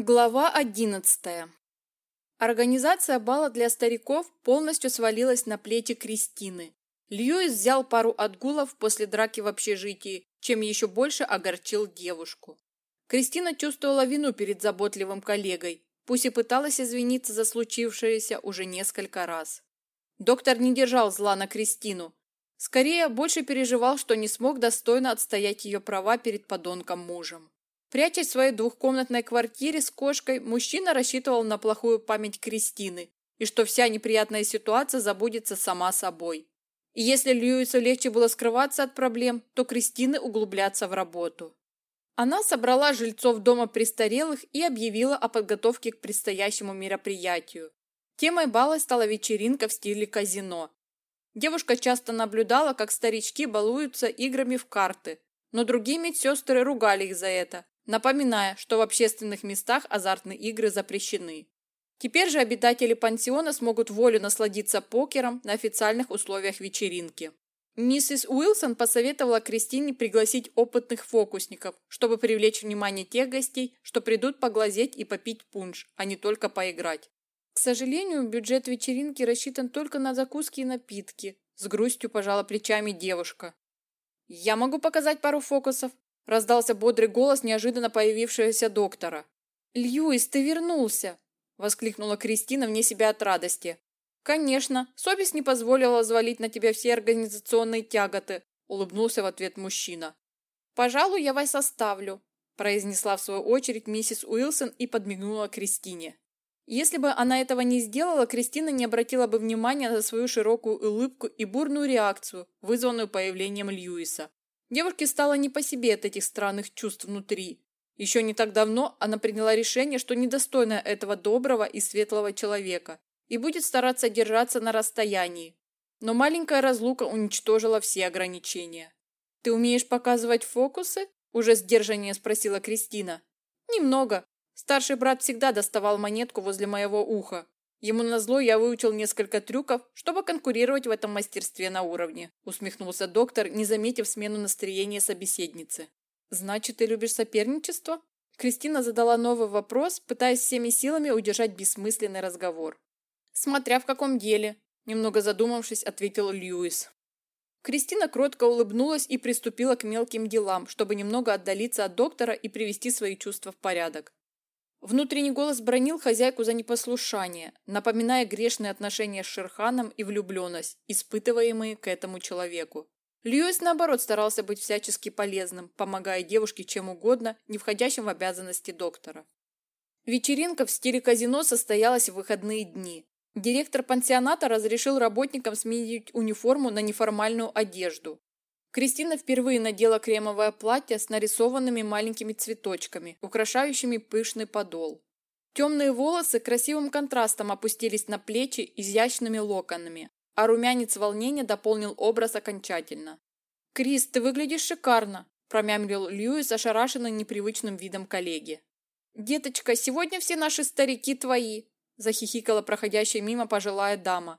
Глава одиннадцатая. Организация бала для стариков полностью свалилась на плечи Кристины. Льюис взял пару отгулов после драки в общежитии, чем еще больше огорчил девушку. Кристина чувствовала вину перед заботливым коллегой, пусть и пыталась извиниться за случившееся уже несколько раз. Доктор не держал зла на Кристину. Скорее, больше переживал, что не смог достойно отстоять ее права перед подонком мужем. Прячась в своей двухкомнатной квартире с кошкой, мужчина рассчитывал на плохую память Кристины и что вся неприятная ситуация забудется сама собой. И если Льюису легче было скрываться от проблем, то Кристины углубляться в работу. Она собрала жильцов дома престарелых и объявила о подготовке к предстоящему мероприятию. Темой бала стала вечеринка в стиле казино. Девушка часто наблюдала, как старички балуются играми в карты, но другие медсестры ругали их за это, напоминая, что в общественных местах азартные игры запрещены. Теперь же обитатели пансиона смогут волю насладиться покером на официальных условиях вечеринки. Миссис Уилсон посоветовала Кристине пригласить опытных фокусников, чтобы привлечь внимание тех гостей, что придут поглазеть и попить пунш, а не только поиграть. К сожалению, бюджет вечеринки рассчитан только на закуски и напитки. С грустью пожала плечами девушка. Я могу показать пару фокусов, Раздался бодрый голос неожиданно появившегося доктора. «Льюис, ты вернулся!» – воскликнула Кристина вне себя от радости. «Конечно, совесть не позволила взвалить на тебя все организационные тяготы», – улыбнулся в ответ мужчина. «Пожалуй, я вас оставлю», – произнесла в свою очередь миссис Уилсон и подмигнула Кристине. Если бы она этого не сделала, Кристина не обратила бы внимания на свою широкую улыбку и бурную реакцию, вызванную появлением Льюиса. Девушке стало не по себе от этих странных чувств внутри. Еще не так давно она приняла решение, что недостойна этого доброго и светлого человека и будет стараться держаться на расстоянии. Но маленькая разлука уничтожила все ограничения. «Ты умеешь показывать фокусы?» – уже сдержаннее спросила Кристина. «Немного. Старший брат всегда доставал монетку возле моего уха. Ему назло я выучил несколько трюков, чтобы конкурировать в этом мастерстве на уровне, усмехнулся доктор, не заметив смену настроения собеседницы. Значит, ты любишь соперничество? Кристина задала новый вопрос, пытаясь всеми силами удержать бессмысленный разговор. Смотря в каком деле, немного задумавшись, ответил Льюис. Кристина кротко улыбнулась и приступила к мелким делам, чтобы немного отдалиться от доктора и привести свои чувства в порядок. Внутренний голос бронил хозяйку за непослушание, напоминая грешные отношения с Шерханом и влюбленность, испытываемые к этому человеку. Льюис, наоборот, старался быть всячески полезным, помогая девушке чем угодно, не входящим в обязанности доктора. Вечеринка в стиле казино состоялась в выходные дни. Директор пансионата разрешил работникам сменить униформу на неформальную одежду. Кристина впервые надела кремовое платье с нарисованными маленькими цветочками, украшающими пышный подол. Темные волосы красивым контрастом опустились на плечи изящными локонами, а румянец волнения дополнил образ окончательно. «Крис, ты выглядишь шикарно!» – промямлил Льюис, ошарашенный непривычным видом коллеги. «Деточка, сегодня все наши старики твои!» – захихикала проходящая мимо пожилая дама.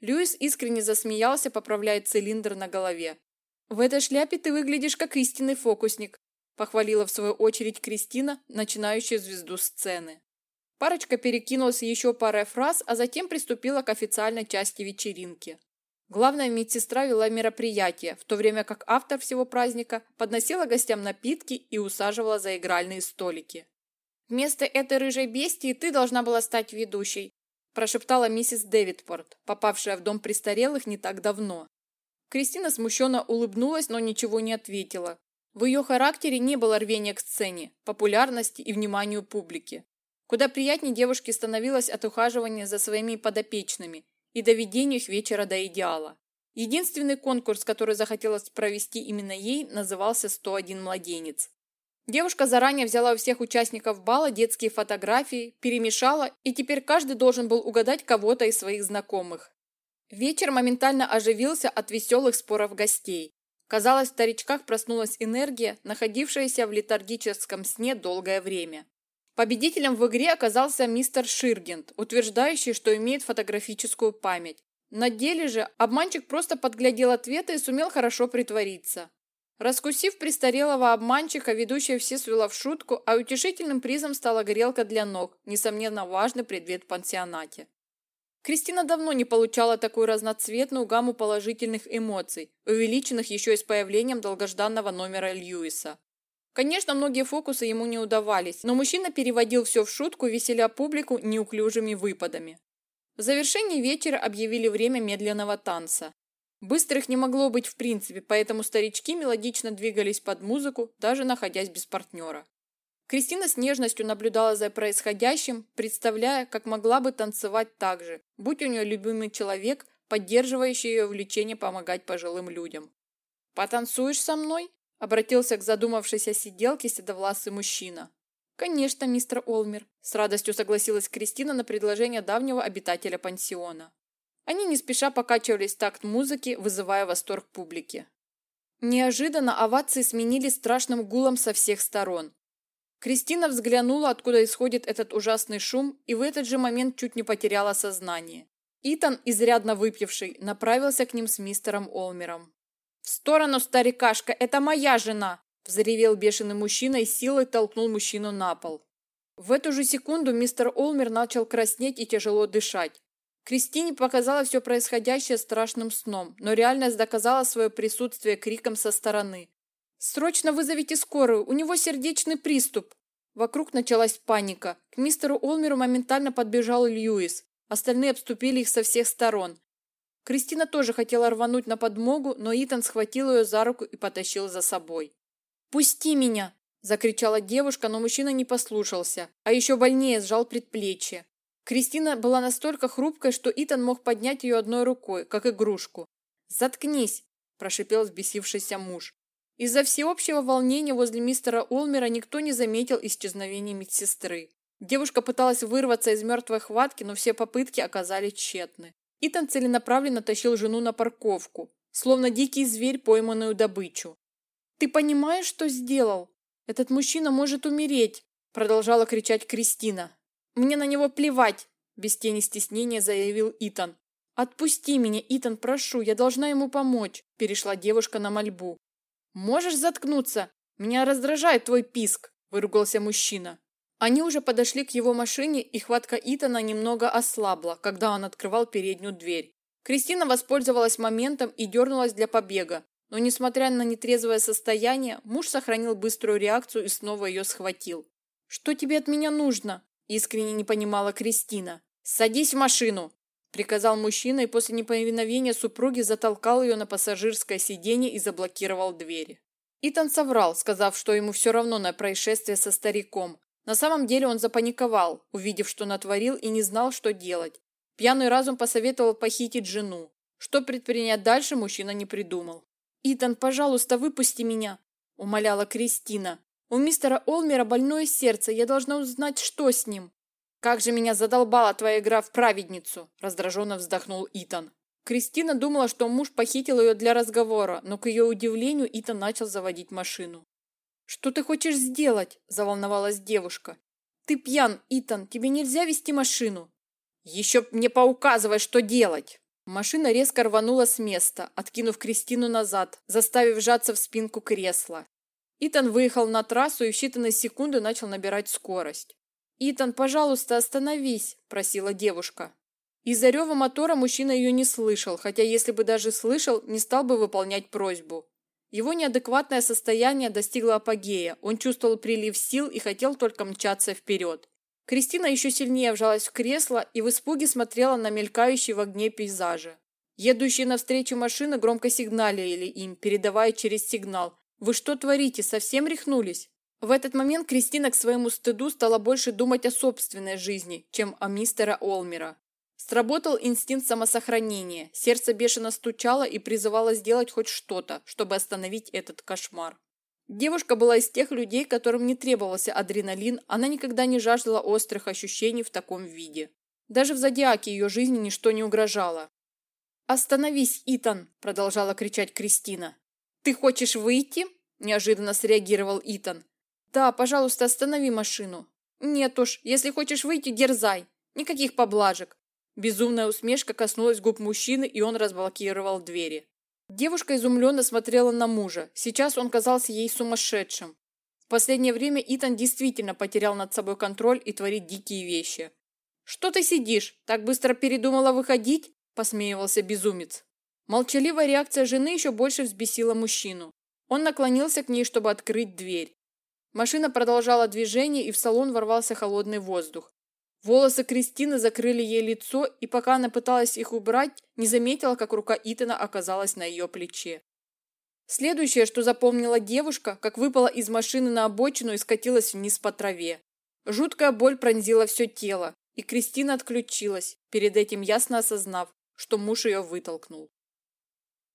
Льюис искренне засмеялся, поправляя цилиндр на голове. «В этой шляпе ты выглядишь как истинный фокусник», похвалила в свою очередь Кристина, начинающая звезду сцены. Парочка перекинулась еще парой фраз, а затем приступила к официальной части вечеринки. Главная медсестра вела мероприятие, в то время как автор всего праздника подносила гостям напитки и усаживала за игральные столики. «Вместо этой рыжей бестии ты должна была стать ведущей», прошептала миссис Дэвидпорт, попавшая в дом престарелых не так давно. Кристина смущенно улыбнулась, но ничего не ответила. В ее характере не было рвения к сцене, популярности и вниманию публики. Куда приятнее девушке становилось от ухаживания за своими подопечными и доведения их вечера до идеала. Единственный конкурс, который захотелось провести именно ей, назывался «101 младенец». Девушка заранее взяла у всех участников бала детские фотографии, перемешала, и теперь каждый должен был угадать кого-то из своих знакомых. Вечер моментально оживился от веселых споров гостей. Казалось, в старичках проснулась энергия, находившаяся в летаргическом сне долгое время. Победителем в игре оказался мистер Ширгент, утверждающий, что имеет фотографическую память. На деле же обманщик просто подглядел ответы и сумел хорошо притвориться. Раскусив престарелого обманщика, ведущая все свела в шутку, а утешительным призом стала горелка для ног, несомненно важный предмет в пансионате. Кристина давно не получала такую разноцветную гамму положительных эмоций, увеличенных еще и с появлением долгожданного номера Льюиса. Конечно, многие фокусы ему не удавались, но мужчина переводил все в шутку, веселя публику неуклюжими выпадами. В завершении вечера объявили время медленного танца. Быстрых не могло быть в принципе, поэтому старички мелодично двигались под музыку, даже находясь без партнера. Кристина с нежностью наблюдала за происходящим, представляя, как могла бы танцевать так же, будь у нее любимый человек, поддерживающий ее влечение помогать пожилым людям. «Потанцуешь со мной?» – обратился к задумавшейся сиделке седовласый мужчина. «Конечно, мистер Олмер», – с радостью согласилась Кристина на предложение давнего обитателя пансиона. Они не спеша покачивались в такт музыки, вызывая восторг публики. Неожиданно овации сменились страшным гулом со всех сторон. Кристина взглянула, откуда исходит этот ужасный шум, и в этот же момент чуть не потеряла сознание. Итан, изрядно выпивший, направился к ним с мистером Олмером. «В сторону, старикашка, это моя жена!» – взревел бешеный мужчина и силой толкнул мужчину на пол. В эту же секунду мистер Олмер начал краснеть и тяжело дышать. Кристине показала все происходящее страшным сном, но реальность доказала свое присутствие криком со стороны. «Срочно вызовите скорую! У него сердечный приступ!» Вокруг началась паника. К мистеру Олмеру моментально подбежал Льюис. Остальные обступили их со всех сторон. Кристина тоже хотела рвануть на подмогу, но Итан схватил ее за руку и потащил за собой. «Пусти меня!» – закричала девушка, но мужчина не послушался, а еще больнее сжал предплечье. Кристина была настолько хрупкой, что Итан мог поднять ее одной рукой, как игрушку. «Заткнись!» – прошипел взбесившийся муж. Из-за всеобщего волнения возле мистера Олмера никто не заметил исчезновения медсестры. Девушка пыталась вырваться из мертвой хватки, но все попытки оказались тщетны. Итан целенаправленно тащил жену на парковку, словно дикий зверь, пойманную добычу. «Ты понимаешь, что сделал? Этот мужчина может умереть!» продолжала кричать Кристина. Мне на него плевать, без тени стеснения заявил Итан. Отпусти меня, Итан, прошу, я должна ему помочь, перешла девушка на мольбу. Можешь заткнуться? Меня раздражает твой писк, выругался мужчина. Они уже подошли к его машине, и хватка Итана немного ослабла, когда он открывал переднюю дверь. Кристина воспользовалась моментом и дернулась для побега, но, несмотря на нетрезвое состояние, муж сохранил быструю реакцию и снова ее схватил. «Что тебе от меня нужно?» Искренне не понимала Кристина. «Садись в машину!» Приказал мужчина и после неповиновения супруги затолкал ее на пассажирское сиденье и заблокировал двери. Итан соврал, сказав, что ему все равно на происшествие со стариком. На самом деле он запаниковал, увидев, что натворил и не знал, что делать. Пьяный разум посоветовал похитить жену. Что предпринять дальше, мужчина не придумал. «Итан, пожалуйста, выпусти меня!» – умоляла Кристина. У мистера Олмера больное сердце, я должна узнать, что с ним. Как же меня задолбала твоя игра в праведницу, раздраженно вздохнул Итан. Кристина думала, что муж похитил ее для разговора, но к ее удивлению Итан начал заводить машину. «Что ты хочешь сделать?» – заволновалась девушка. «Ты пьян, Итан, тебе нельзя вести машину». «Еще мне поуказывай, что делать!» Машина резко рванула с места, откинув Кристину назад, заставив сжаться в спинку кресла. Итан выехал на трассу и в считанные секунды начал набирать скорость. «Итан, пожалуйста, остановись!» – просила девушка. Из-за рева мотора мужчина ее не слышал, хотя если бы даже слышал, не стал бы выполнять просьбу. Его неадекватное состояние достигло апогея, он чувствовал прилив сил и хотел только мчаться вперед. Кристина еще сильнее вжалась в кресло и в испуге смотрела на мелькающие в огне пейзажи. Едущие навстречу машины громко сигналили им, передавая через сигнал вы что творите, совсем рехнулись? В этот момент Кристина к своему стыду стала больше думать о собственной жизни, чем о мистера Олмера. Сработал инстинкт самосохранения. Сердце бешено стучало и призывало сделать хоть что-то, чтобы остановить этот кошмар. Девушка была из тех людей, которым не требовался адреналин, она никогда не жаждала острых ощущений в таком виде. Даже в зодиаке ее жизни ничто не угрожало. «Остановись, Итан!» – продолжала кричать Кристина. «Ты хочешь выйти?» – неожиданно среагировал Итан. «Да, пожалуйста, останови машину». «Нет уж, если хочешь выйти, дерзай. Никаких поблажек». Безумная усмешка коснулась губ мужчины, и он разблокировал двери. Девушка изумленно смотрела на мужа. Сейчас он казался ей сумасшедшим. В последнее время Итан действительно потерял над собой контроль и творит дикие вещи. «Что ты сидишь? Так быстро передумала выходить?» – посмеивался безумец. Молчаливая реакция жены еще больше взбесила мужчину. Он наклонился к ней, чтобы открыть дверь. Машина продолжала движение, и в салон ворвался холодный воздух. Волосы Кристины закрыли ей лицо, и пока она пыталась их убрать, не заметила, как рука Итана оказалась на ее плече. Следующее, что запомнила девушка, как выпала из машины на обочину и скатилась вниз по траве. Жуткая боль пронзила все тело, и Кристина отключилась, перед этим ясно осознав, что муж ее вытолкнул.